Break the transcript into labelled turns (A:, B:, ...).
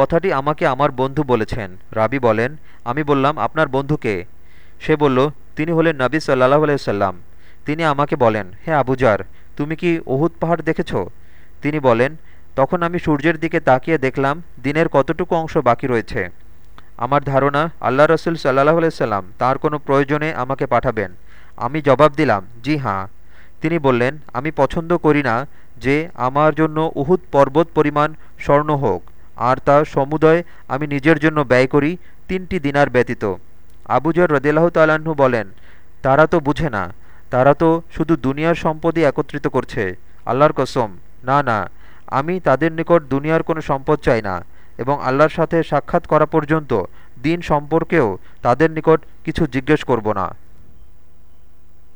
A: কথাটি আমাকে আমার বন্ধু বলেছেন। রাবি বলেন, আমি বললাম, আপনার বন্ধুকে সে বলল, তিনি হলেন নবী সাল্লাহ আলাইসাল্লাম তিনি আমাকে বলেন, হে আবুজার তুমি কি ওহুদ পাহাড় দেখেছ? তিনি বলেন, তখন আমি সূর্যের দিকে তাকিয়ে দেখলাম, দিনের কতটুকু অংশ বাকি রয়েছে। আমার ধারণা, আল্লাহ রসুল সাল্লাহ আলাইসাল্লাম তার কোনো প্রয়োজনে আমাকে পাঠাবেন। আমি জবাব দিলাম, জি হাঁ। তিনি বললেন, আমি পছন্দ করি না যে আমার জন্য উহুদ পর্বত পরিমাণ স্বর্ণ হোক। আর তা সমুদয় আমি নিজের জন্য ব্যয় করি তিনটি দিনার ব্যতীত। আবুজর রদিল্লাহ তাল্লাহ্ন বলেন, তারা তো বুঝে না, তারা তো শুধু দুনিয়ার সম্পদই একত্রিত করছে। আল্লাহর কসম, না না, আমি তাদের নিকট দুনিয়ার কোনো সম্পদ চাই না এবং আল্লাহর সাথে সাক্ষাৎ করা পর্যন্ত দিন সম্পর্কেও তাদের নিকট কিছু জিজ্ঞেস করব না।